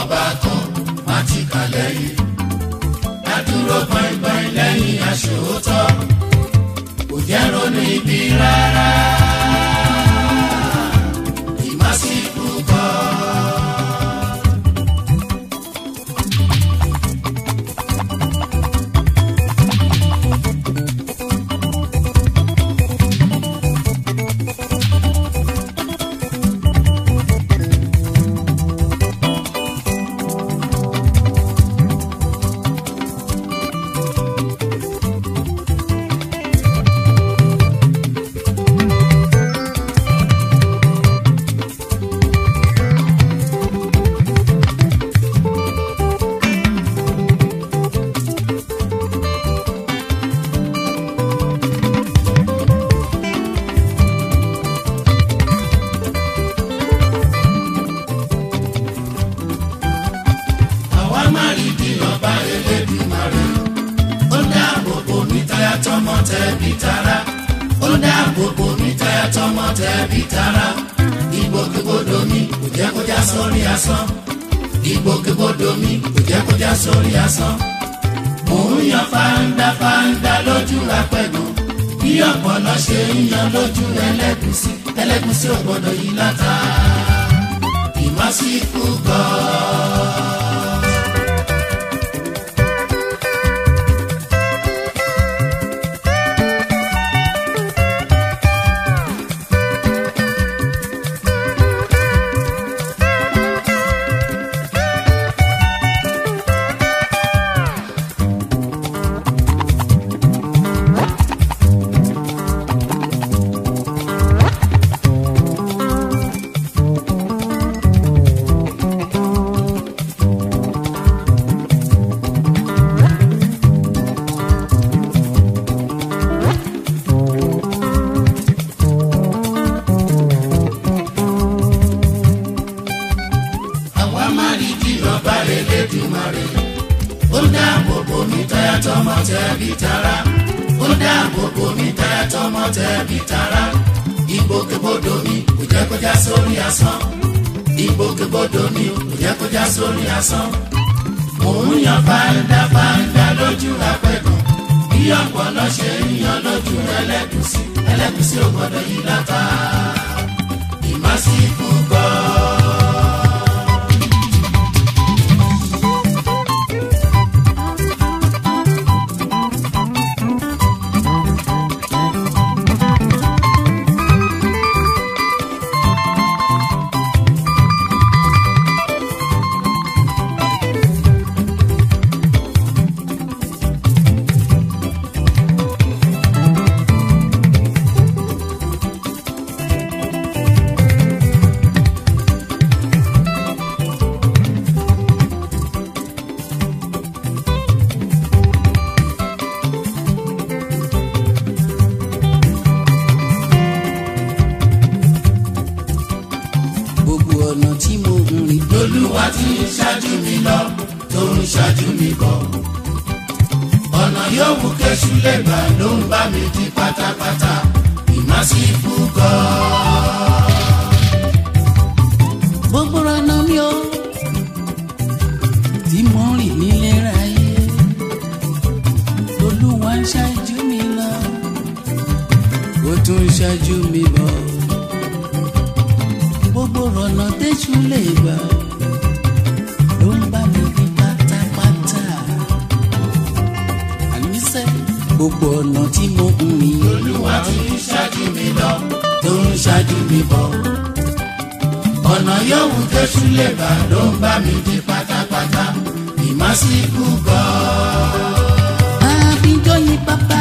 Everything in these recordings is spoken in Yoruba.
ọba kan má ti kà lẹ́yìn dádúró gbọ̀ngbọ̀n lẹ́yìn aṣòótọ́ kò jẹ́ ronú ibi rárá. ọ̀nà tí mo ń rìn. olúwa ti ń ṣáájú mi lọ tó ń ṣáájú mi bọ̀. ọ̀nà yóò mú kẹ́sù lẹ́gbàá ló ń bá mi di pátápátá ìmásí fún gan. gbogbo ọ̀nà mi ò tí mo ń rìn nílé ráyé olúwa ń ṣáájú mi lọ ó tún ń ṣáájú mi bọ̀ ọ̀nà tẹ́jú lè gbà ló ń bá mi rí pátápátá. àníṣe gbogbo ọ̀nà tí mo gùn mí. olúwa ti ń ṣáájú mi lọ tó ń ṣáájú mi bọ̀. ọ̀nà yòówù tẹ́jú lè gbà ló ń bá mi rí pátápátá. ìmásíkú gan-an. àbíjọ́ yí pápá.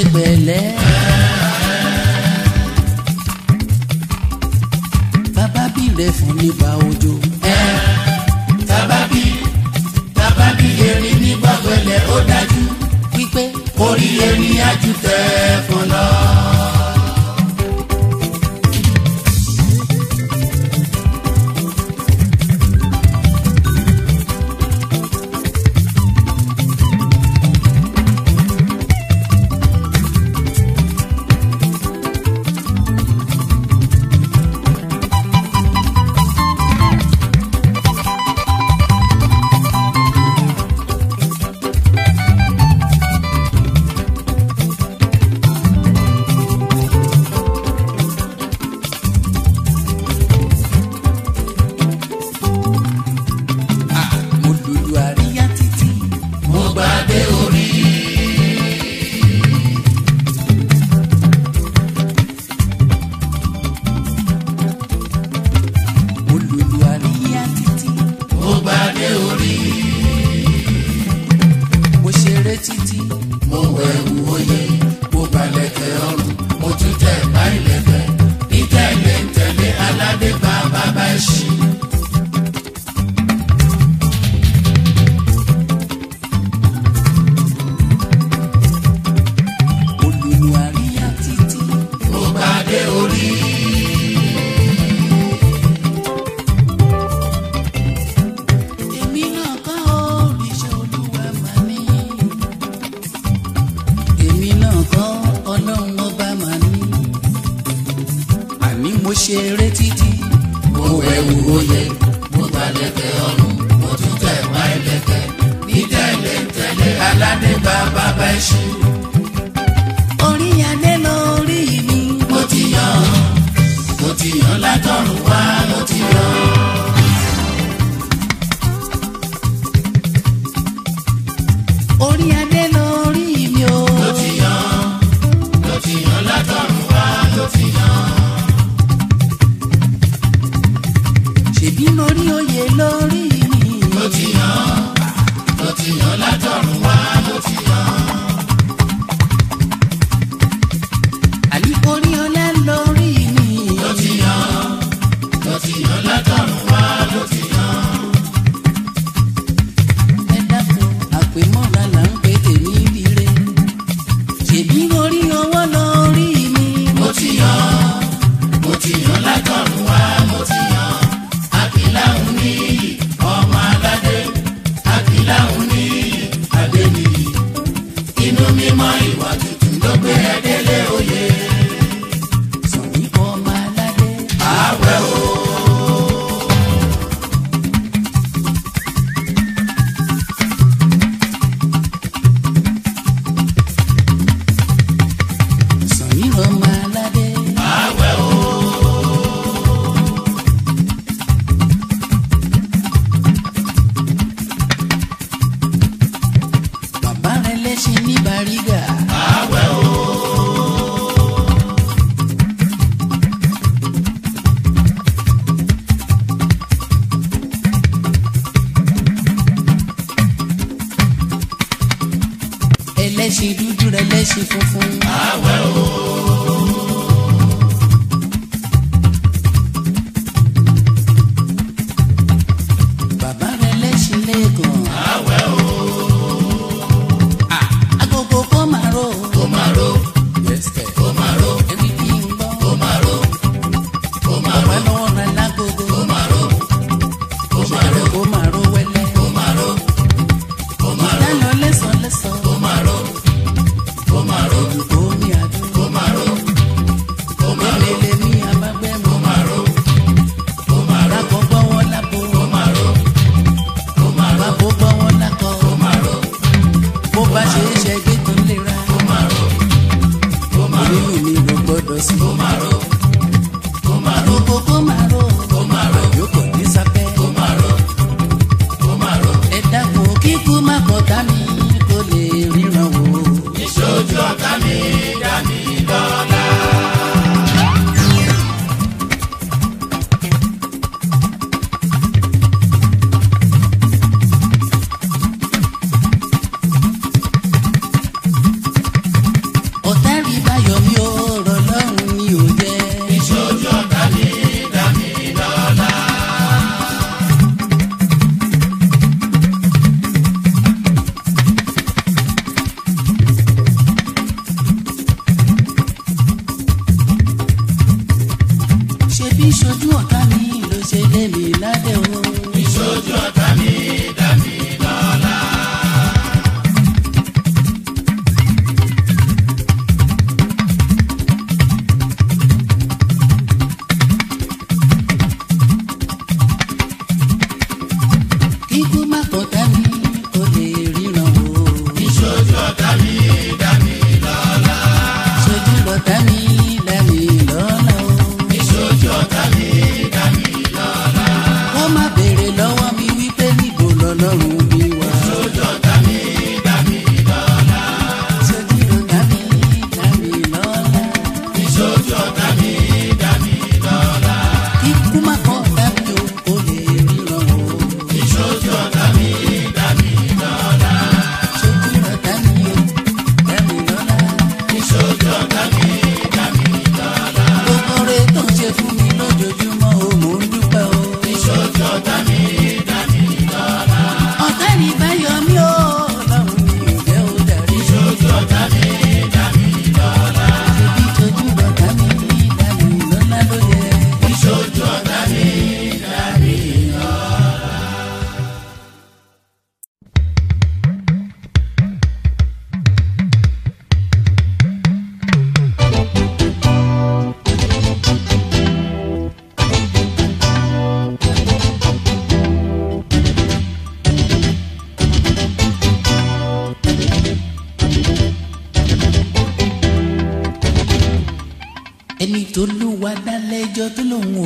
ṣe pẹ̀lẹ́. bàbá bí rẹ̀ fún nípa òjò. ẹ bàbá bí bàbá bí erin nígbà wẹlẹ̀ ó dájú. wípé orí erin á ju fún lọ.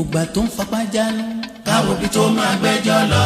ògbà tó ń fapá jánu káwọ́ bí tó máa gbẹ́jọ́ lọ.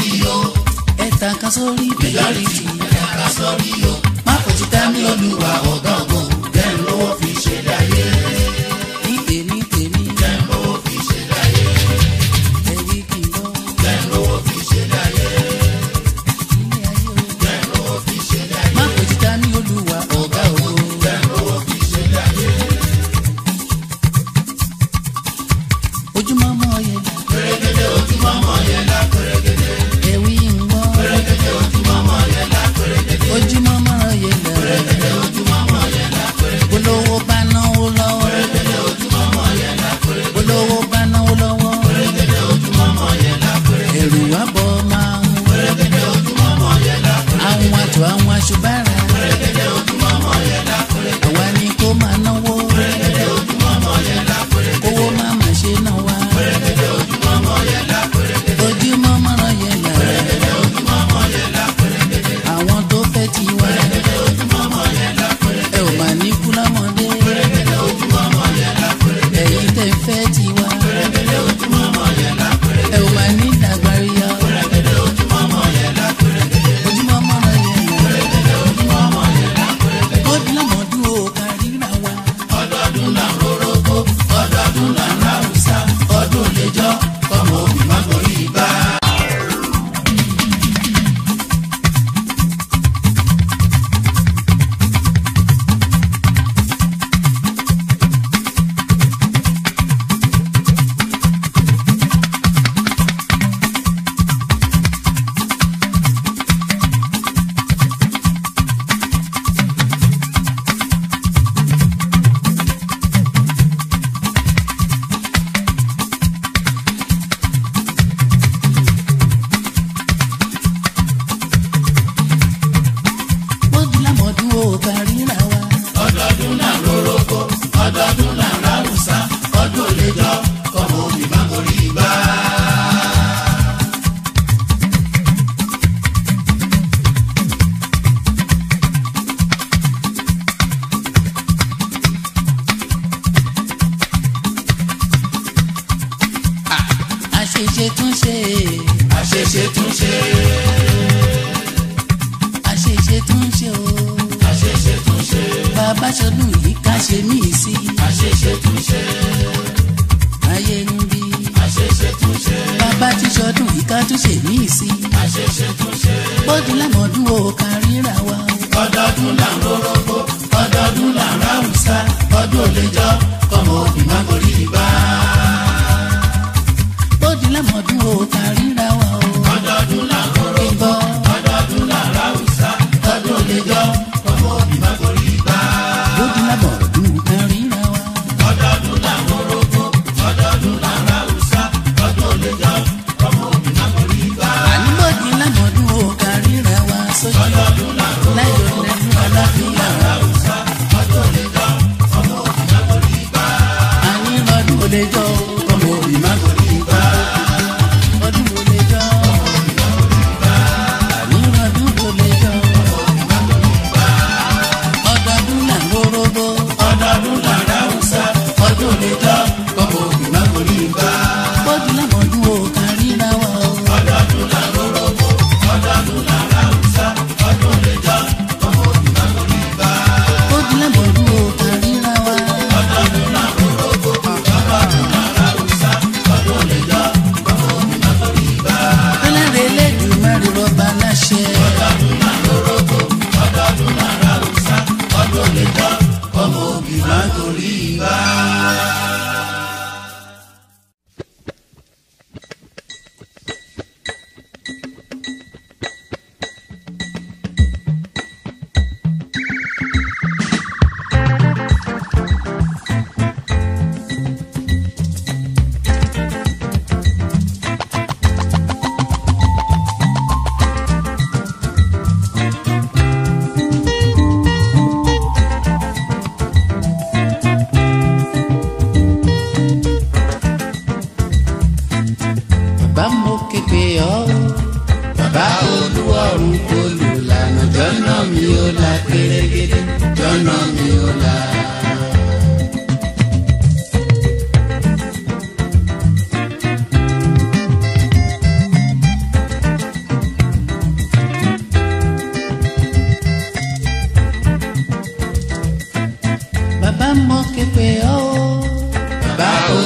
sórí o. ẹ̀ta kan sórí majority ẹ̀ta kan sórí o. má mi tẹ́mi olúwa ọ̀gá ògo bẹ́ẹ̀ lówó fi ṣe láyé.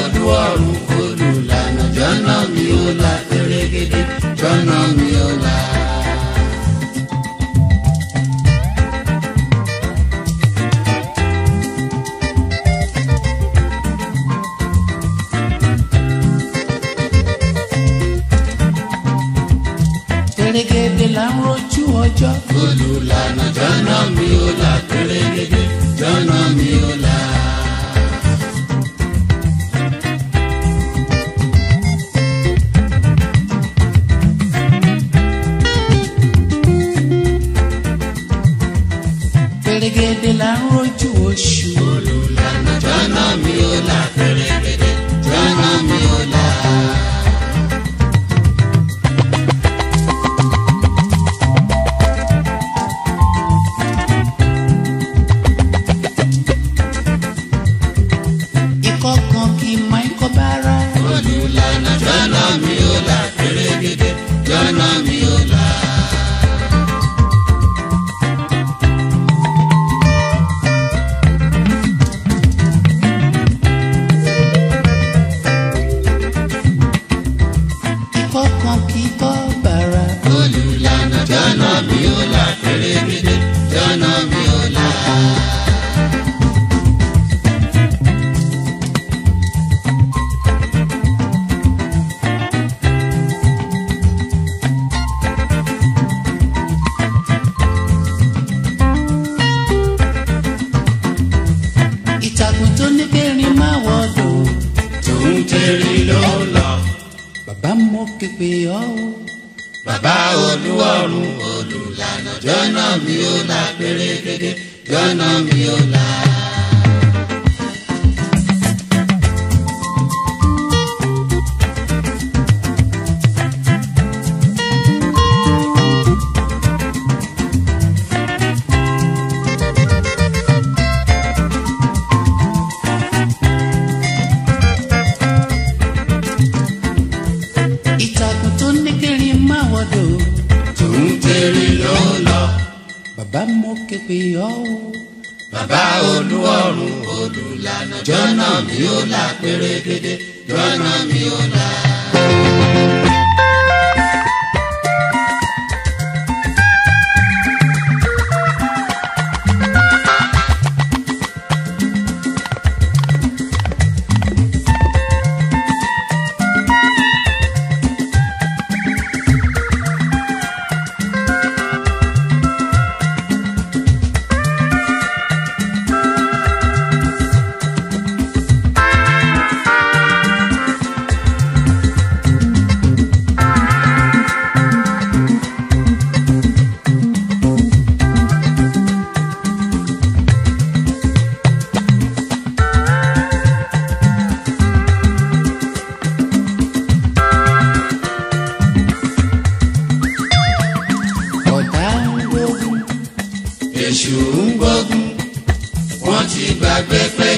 ọdún ọ̀run kò lù lànà jọ́nà mi ò la pérégedé jọ́nà mi ò la. pérégedé là ń rojú ọjọ́. kò lù lànà jọ́nà mi ò la mẹ́rin lọ́la. bàbá mo képe ọ́ o. bàbá olúwọ̀rùn olùlànà jọ́nà mi ò la pérégedé jọ́nà mi ò la.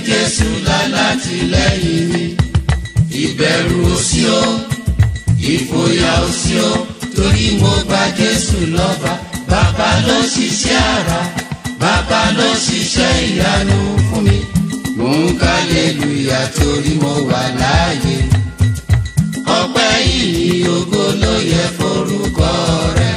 Jésù lálátìlẹ́yìn mi ìbẹ̀rù ò sí o ìfòyà ò sí o torí mo gba Jésù lọ́ba bàbá ló ṣiṣẹ́ ara bàbá ló ṣiṣẹ́ ìyanu fún mi mò ń ka hallelujah torí mo wà láàyè ọpẹ́ yìí ògo ló yẹ forúkọ rẹ̀.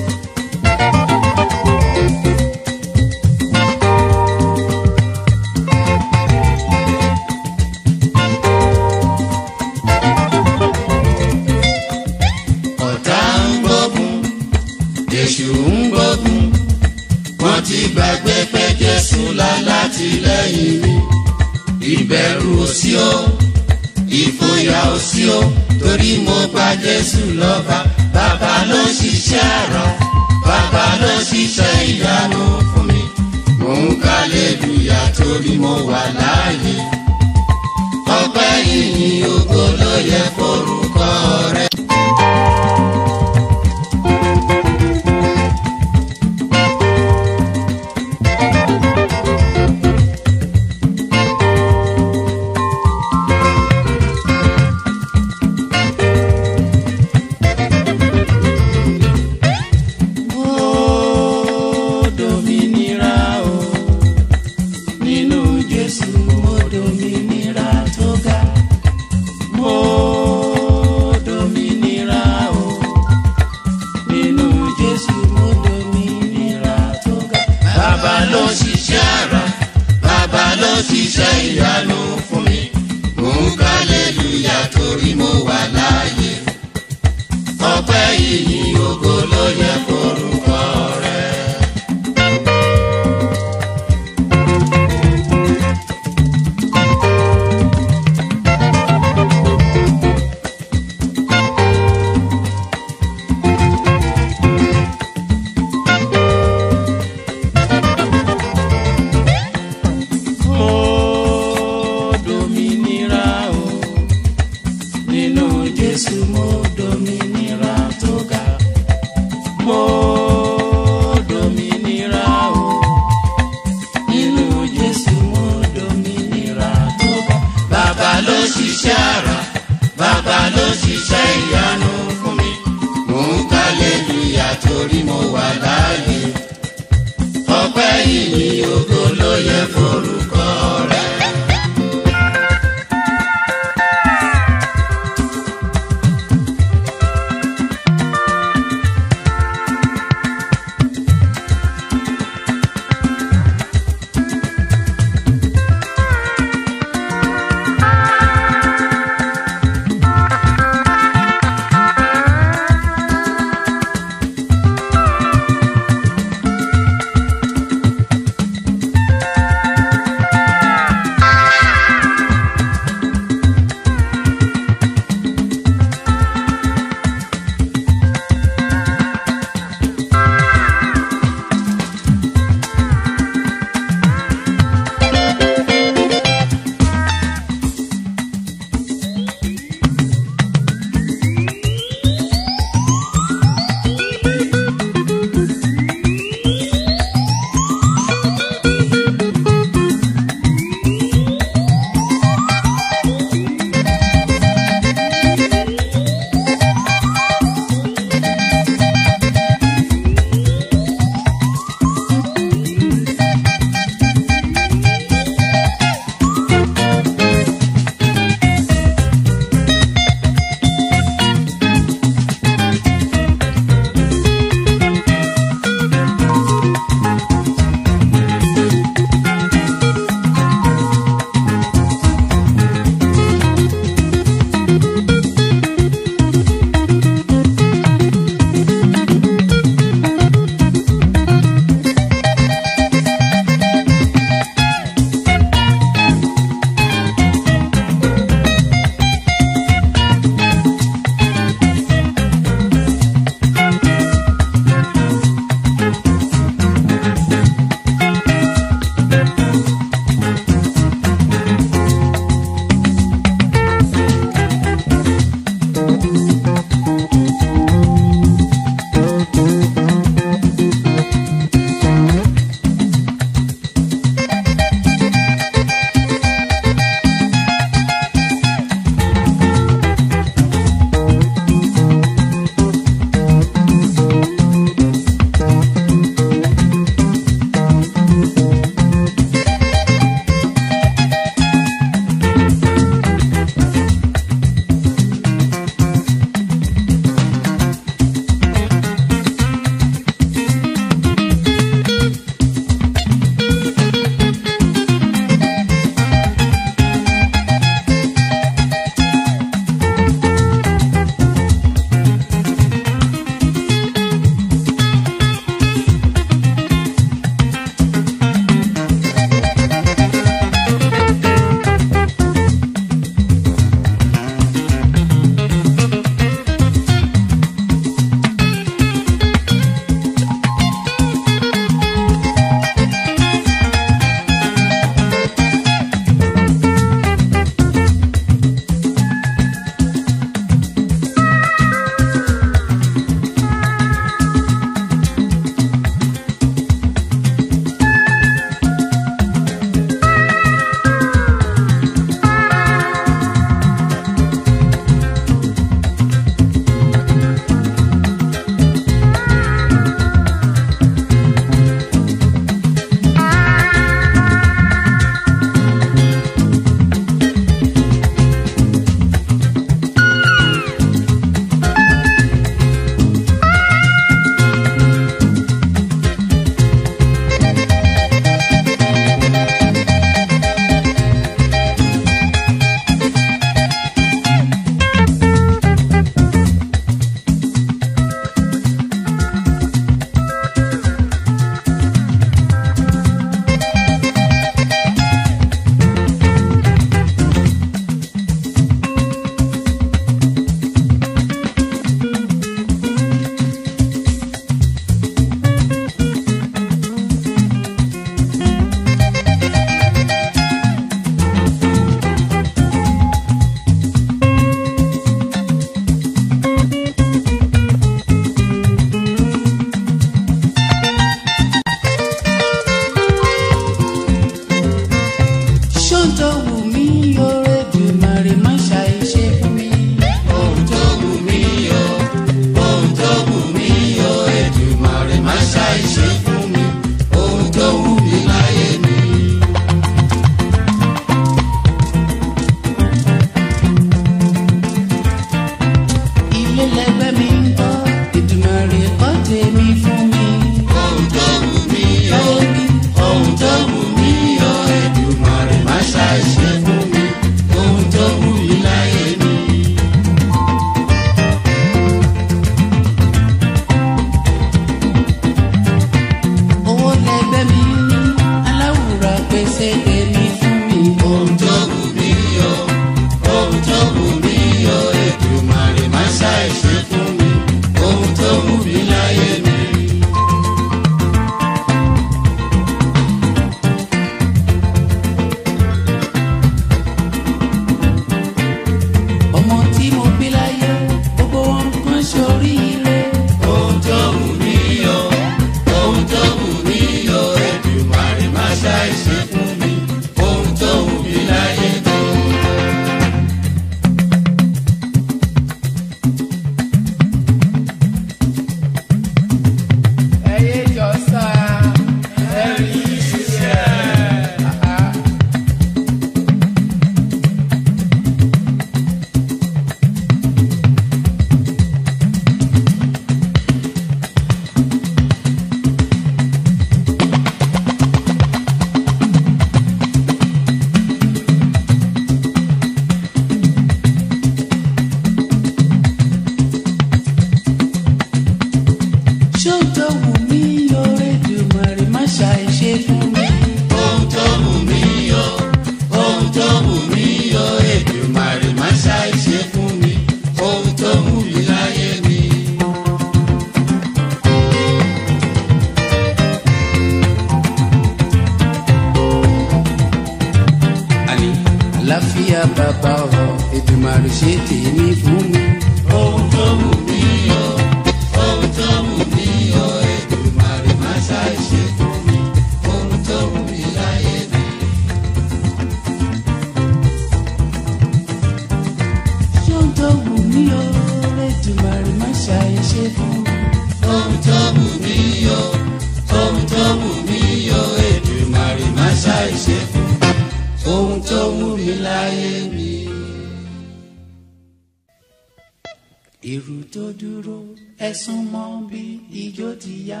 èrò tó dúró ẹ sún mọ́ bí ijó ti yá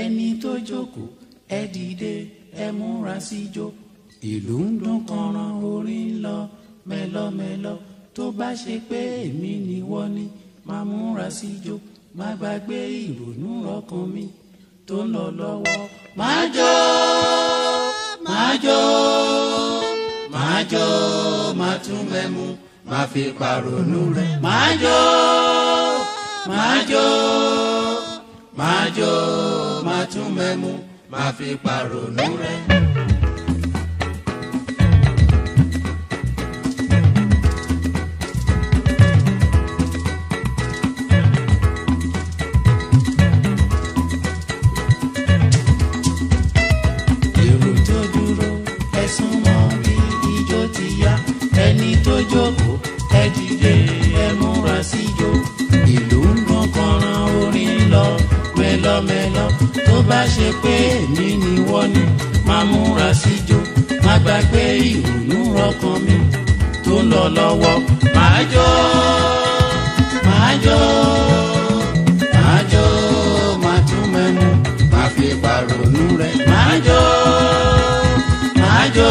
ẹni tó jókòó ẹ dìde ẹ múra síjó ìlú ń dún kanran orin lọ mẹ́lọ́mẹ́lọ́ tó bá ṣe pé èmi ni wọ́n ní máa múra síjó má gbàgbé ìrònú ọkàn mi tó ń lọ lọ́wọ́ má jó má jó má jó má tún mẹ́mu má fi pàrònú rẹ̀ má jó máa jó máa jó máa tún tó bá ṣe pé èmi ni wọ́n ní máa múra síjó má gbàgbé ìrònú ọkàn mi tó ń lọ lọ́wọ́ máa jó máa jó máa jó máa tún mẹ́nu máa fi pàrònú rẹ̀ máa jó máa jó.